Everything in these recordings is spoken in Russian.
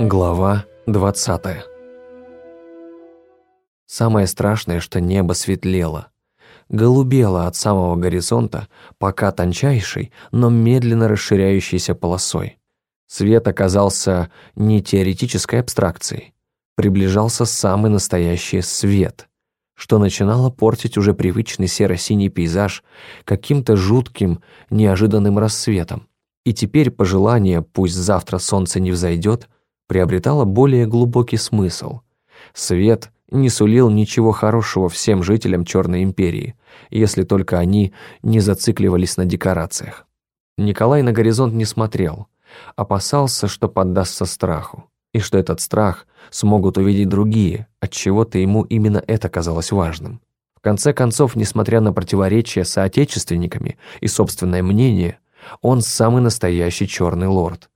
Глава 20 Самое страшное, что небо светлело. Голубело от самого горизонта, пока тончайшей, но медленно расширяющейся полосой. Свет оказался не теоретической абстракцией. Приближался самый настоящий свет, что начинало портить уже привычный серо-синий пейзаж каким-то жутким, неожиданным рассветом. И теперь пожелание «пусть завтра солнце не взойдет» приобретало более глубокий смысл. Свет не сулил ничего хорошего всем жителям Черной империи, если только они не зацикливались на декорациях. Николай на горизонт не смотрел, опасался, что поддастся страху, и что этот страх смогут увидеть другие, от чего то ему именно это казалось важным. В конце концов, несмотря на противоречия соотечественниками и собственное мнение, он самый настоящий черный лорд.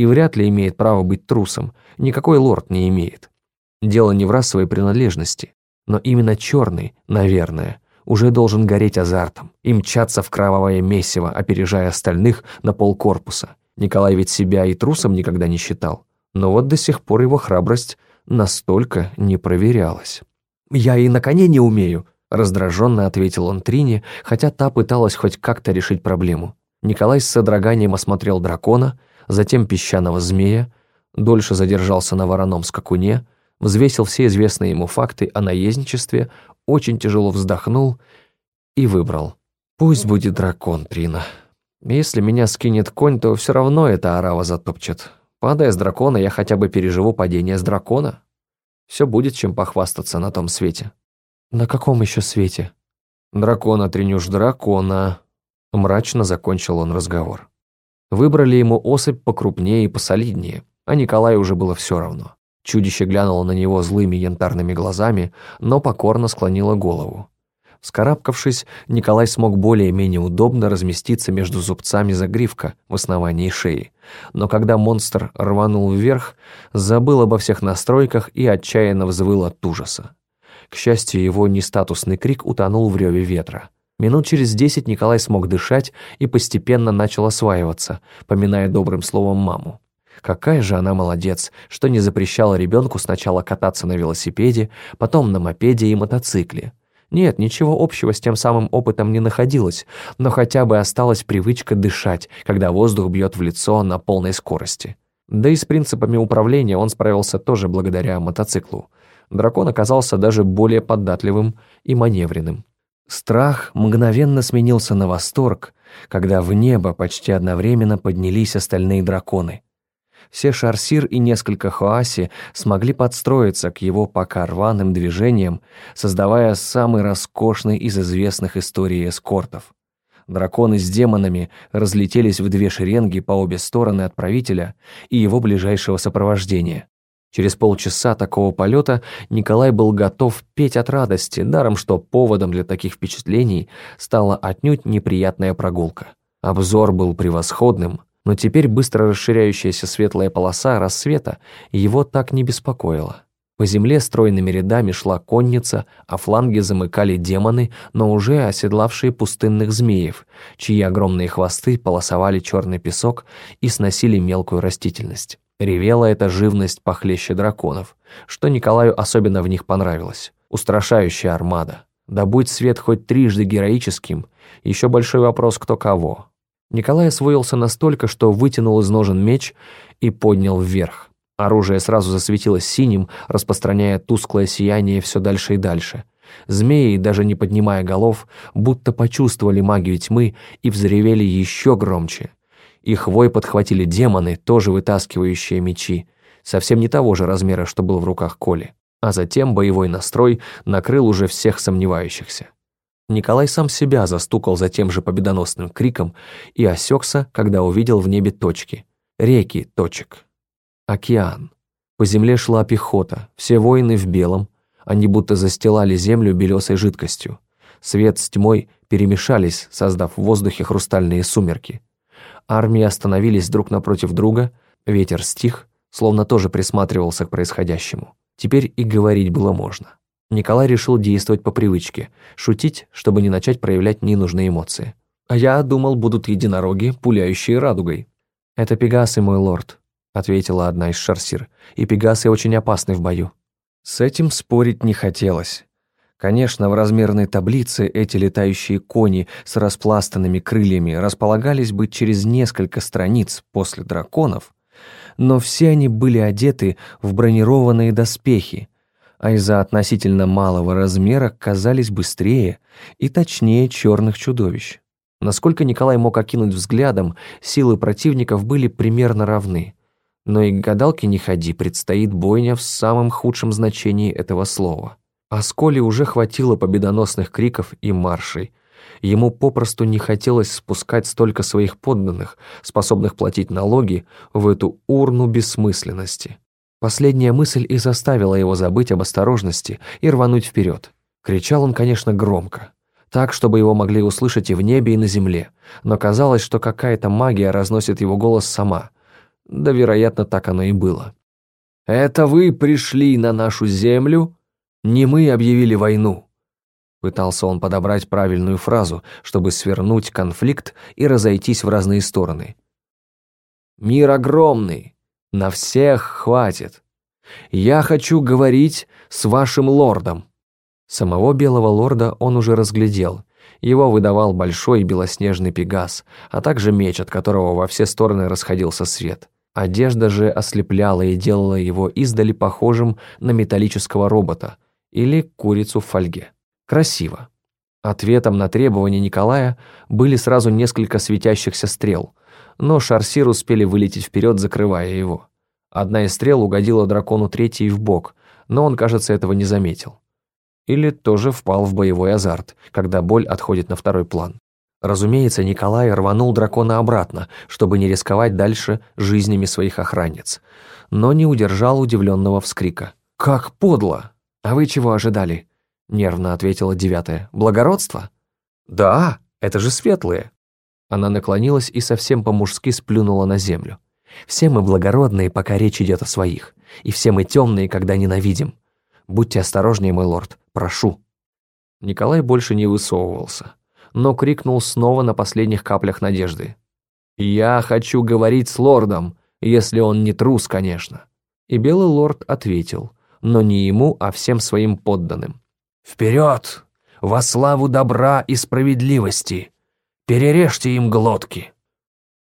И вряд ли имеет право быть трусом, никакой лорд не имеет. Дело не в расовой принадлежности, но именно черный, наверное, уже должен гореть азартом и мчаться в кровавое месиво, опережая остальных на полкорпуса. Николай ведь себя и трусом никогда не считал, но вот до сих пор его храбрость настолько не проверялась. «Я и на коне не умею», — раздраженно ответил он Трине, хотя та пыталась хоть как-то решить проблему. Николай с содроганием осмотрел дракона, затем песчаного змея, дольше задержался на вороном скакуне, взвесил все известные ему факты о наездничестве, очень тяжело вздохнул и выбрал. «Пусть будет дракон, Трина. Если меня скинет конь, то все равно эта арава затопчет. Падая с дракона, я хотя бы переживу падение с дракона. Все будет чем похвастаться на том свете». «На каком еще свете?» «Дракона, Тринюш, дракона», — мрачно закончил он разговор. Выбрали ему особь покрупнее и посолиднее, а Николаю уже было все равно. Чудище глянуло на него злыми янтарными глазами, но покорно склонило голову. Вскарабкавшись, Николай смог более-менее удобно разместиться между зубцами загривка в основании шеи. Но когда монстр рванул вверх, забыл обо всех настройках и отчаянно взвыл от ужаса. К счастью, его нестатусный крик утонул в реве ветра. Минут через десять Николай смог дышать и постепенно начал осваиваться, поминая добрым словом маму. Какая же она молодец, что не запрещала ребенку сначала кататься на велосипеде, потом на мопеде и мотоцикле. Нет, ничего общего с тем самым опытом не находилось, но хотя бы осталась привычка дышать, когда воздух бьет в лицо на полной скорости. Да и с принципами управления он справился тоже благодаря мотоциклу. Дракон оказался даже более податливым и маневренным. Страх мгновенно сменился на восторг, когда в небо почти одновременно поднялись остальные драконы. Все Шарсир и несколько Хоаси смогли подстроиться к его пока рваным движениям, создавая самый роскошный из известных историй эскортов. Драконы с демонами разлетелись в две шеренги по обе стороны от правителя и его ближайшего сопровождения. Через полчаса такого полета Николай был готов петь от радости, даром что поводом для таких впечатлений стала отнюдь неприятная прогулка. Обзор был превосходным, но теперь быстро расширяющаяся светлая полоса рассвета его так не беспокоила. По земле стройными рядами шла конница, а фланги замыкали демоны, но уже оседлавшие пустынных змеев, чьи огромные хвосты полосовали черный песок и сносили мелкую растительность. Ревела эта живность похлеще драконов, что Николаю особенно в них понравилось. Устрашающая армада. Да будь свет хоть трижды героическим, еще большой вопрос кто кого. Николай освоился настолько, что вытянул из ножен меч и поднял вверх. Оружие сразу засветилось синим, распространяя тусклое сияние все дальше и дальше. Змеи, даже не поднимая голов, будто почувствовали магию тьмы и взревели еще громче. Их вой подхватили демоны, тоже вытаскивающие мечи, совсем не того же размера, что был в руках Коли. А затем боевой настрой накрыл уже всех сомневающихся. Николай сам себя застукал за тем же победоносным криком и осекся, когда увидел в небе точки. Реки точек. Океан. По земле шла пехота, все воины в белом, они будто застилали землю белесой жидкостью. Свет с тьмой перемешались, создав в воздухе хрустальные сумерки. Армии остановились друг напротив друга, ветер стих, словно тоже присматривался к происходящему. Теперь и говорить было можно. Николай решил действовать по привычке, шутить, чтобы не начать проявлять ненужные эмоции. «А я думал, будут единороги, пуляющие радугой». «Это пегасы, мой лорд», — ответила одна из шарсир, «и пегасы очень опасны в бою». С этим спорить не хотелось. Конечно, в размерной таблице эти летающие кони с распластанными крыльями располагались бы через несколько страниц после драконов, но все они были одеты в бронированные доспехи, а из-за относительно малого размера казались быстрее и точнее черных чудовищ. Насколько Николай мог окинуть взглядом, силы противников были примерно равны. Но и к гадалке не ходи, предстоит бойня в самом худшем значении этого слова. А Сколе уже хватило победоносных криков и маршей. Ему попросту не хотелось спускать столько своих подданных, способных платить налоги, в эту урну бессмысленности. Последняя мысль и заставила его забыть об осторожности и рвануть вперед. Кричал он, конечно, громко. Так, чтобы его могли услышать и в небе, и на земле. Но казалось, что какая-то магия разносит его голос сама. Да, вероятно, так оно и было. «Это вы пришли на нашу землю?» Не мы объявили войну. Пытался он подобрать правильную фразу, чтобы свернуть конфликт и разойтись в разные стороны. Мир огромный, на всех хватит. Я хочу говорить с вашим лордом. Самого белого лорда он уже разглядел. Его выдавал большой белоснежный пегас, а также меч, от которого во все стороны расходился свет. Одежда же ослепляла и делала его издали похожим на металлического робота – или курицу в фольге. Красиво. Ответом на требования Николая были сразу несколько светящихся стрел, но шарсир успели вылететь вперед, закрывая его. Одна из стрел угодила дракону третьей в бок, но он, кажется, этого не заметил. Или тоже впал в боевой азарт, когда боль отходит на второй план. Разумеется, Николай рванул дракона обратно, чтобы не рисковать дальше жизнями своих охранниц, но не удержал удивленного вскрика. «Как подло!» «А вы чего ожидали?» — нервно ответила девятая. «Благородство?» «Да, это же светлые». Она наклонилась и совсем по-мужски сплюнула на землю. «Все мы благородные, пока речь идет о своих, и все мы темные, когда ненавидим. Будьте осторожнее, мой лорд, прошу». Николай больше не высовывался, но крикнул снова на последних каплях надежды. «Я хочу говорить с лордом, если он не трус, конечно». И белый лорд ответил – но не ему, а всем своим подданным. «Вперед! Во славу добра и справедливости! Перережьте им глотки!»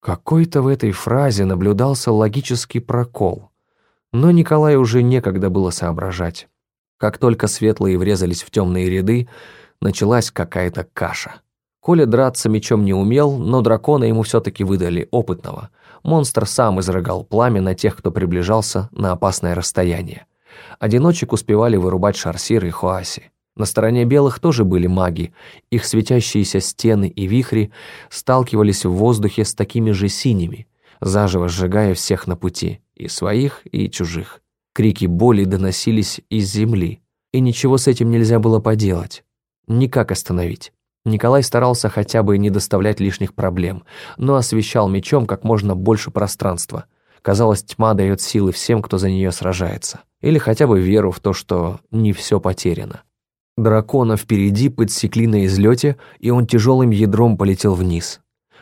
Какой-то в этой фразе наблюдался логический прокол, но Николаю уже некогда было соображать. Как только светлые врезались в темные ряды, началась какая-то каша. Коля драться мечом не умел, но дракона ему все-таки выдали опытного. Монстр сам изрыгал пламя на тех, кто приближался на опасное расстояние. Одиночек успевали вырубать Шарсир и Хуаси. На стороне белых тоже были маги. Их светящиеся стены и вихри сталкивались в воздухе с такими же синими, заживо сжигая всех на пути, и своих, и чужих. Крики боли доносились из земли, и ничего с этим нельзя было поделать. Никак остановить. Николай старался хотя бы не доставлять лишних проблем, но освещал мечом как можно больше пространства. Казалось, тьма дает силы всем, кто за нее сражается или хотя бы веру в то, что не все потеряно. Дракона впереди подсекли на излете, и он тяжелым ядром полетел вниз.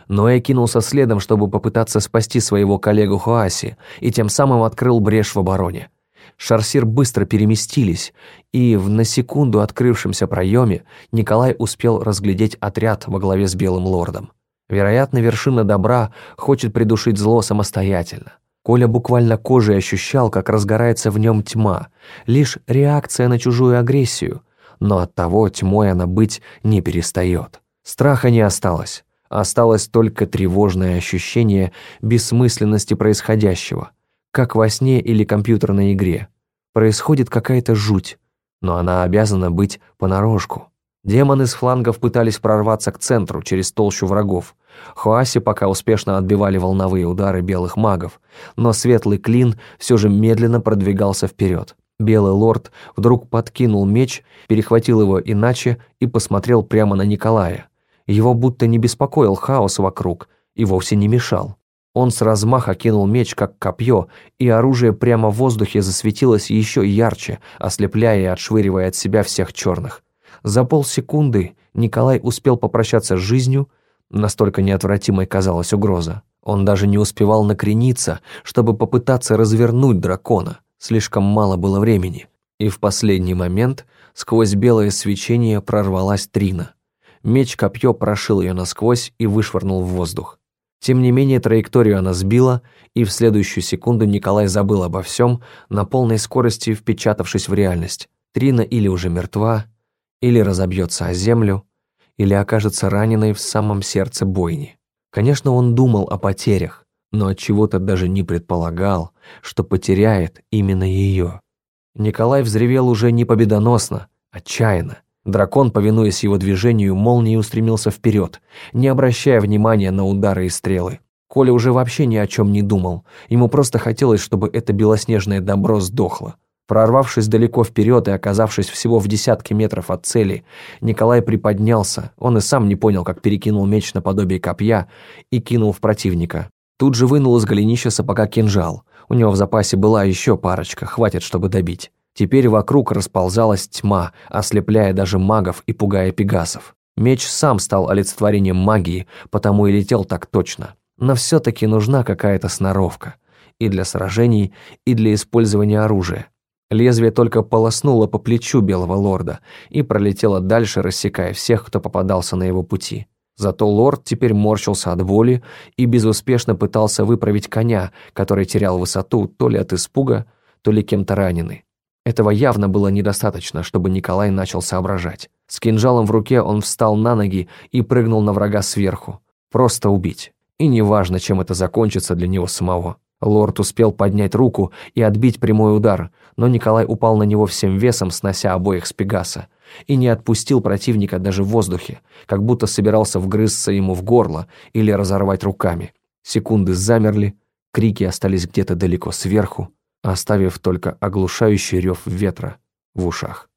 Но я кинулся следом, чтобы попытаться спасти своего коллегу Хуаси, и тем самым открыл брешь в обороне. Шарсир быстро переместились, и в на секунду открывшемся проеме Николай успел разглядеть отряд во главе с Белым Лордом. Вероятно, вершина добра хочет придушить зло самостоятельно. Коля буквально кожей ощущал, как разгорается в нем тьма, лишь реакция на чужую агрессию, но от того тьмой она быть не перестает. Страха не осталось, осталось только тревожное ощущение бессмысленности происходящего, как во сне или компьютерной игре. Происходит какая-то жуть, но она обязана быть понарошку. Демоны с флангов пытались прорваться к центру через толщу врагов. Хуаси пока успешно отбивали волновые удары белых магов, но светлый клин все же медленно продвигался вперед. Белый лорд вдруг подкинул меч, перехватил его иначе и посмотрел прямо на Николая. Его будто не беспокоил хаос вокруг и вовсе не мешал. Он с размаха кинул меч, как копье, и оружие прямо в воздухе засветилось еще ярче, ослепляя и отшвыривая от себя всех черных. За полсекунды Николай успел попрощаться с жизнью, настолько неотвратимой казалась угроза. Он даже не успевал накрениться, чтобы попытаться развернуть дракона. Слишком мало было времени. И в последний момент сквозь белое свечение прорвалась Трина. Меч-копье прошил ее насквозь и вышвырнул в воздух. Тем не менее, траекторию она сбила, и в следующую секунду Николай забыл обо всем, на полной скорости впечатавшись в реальность. Трина или уже мертва, или разобьется о землю, или окажется раненой в самом сердце бойни. Конечно, он думал о потерях, но от чего-то даже не предполагал, что потеряет именно ее. Николай взревел уже не победоносно, отчаянно. Дракон, повинуясь его движению, молнией устремился вперед, не обращая внимания на удары и стрелы. Коля уже вообще ни о чем не думал, ему просто хотелось, чтобы это белоснежное добро сдохло. Прорвавшись далеко вперед и оказавшись всего в десятке метров от цели, Николай приподнялся, он и сам не понял, как перекинул меч наподобие копья и кинул в противника. Тут же вынул из голенища сапога кинжал. У него в запасе была еще парочка, хватит, чтобы добить. Теперь вокруг расползалась тьма, ослепляя даже магов и пугая пегасов. Меч сам стал олицетворением магии, потому и летел так точно. Но все-таки нужна какая-то сноровка. И для сражений, и для использования оружия. Лезвие только полоснуло по плечу белого лорда и пролетело дальше, рассекая всех, кто попадался на его пути. Зато лорд теперь морщился от боли и безуспешно пытался выправить коня, который терял высоту то ли от испуга, то ли кем-то раненый. Этого явно было недостаточно, чтобы Николай начал соображать. С кинжалом в руке он встал на ноги и прыгнул на врага сверху. Просто убить. И неважно, чем это закончится для него самого. Лорд успел поднять руку и отбить прямой удар, но Николай упал на него всем весом, снося обоих с Пегаса, и не отпустил противника даже в воздухе, как будто собирался вгрызться ему в горло или разорвать руками. Секунды замерли, крики остались где-то далеко сверху, оставив только оглушающий рев ветра в ушах.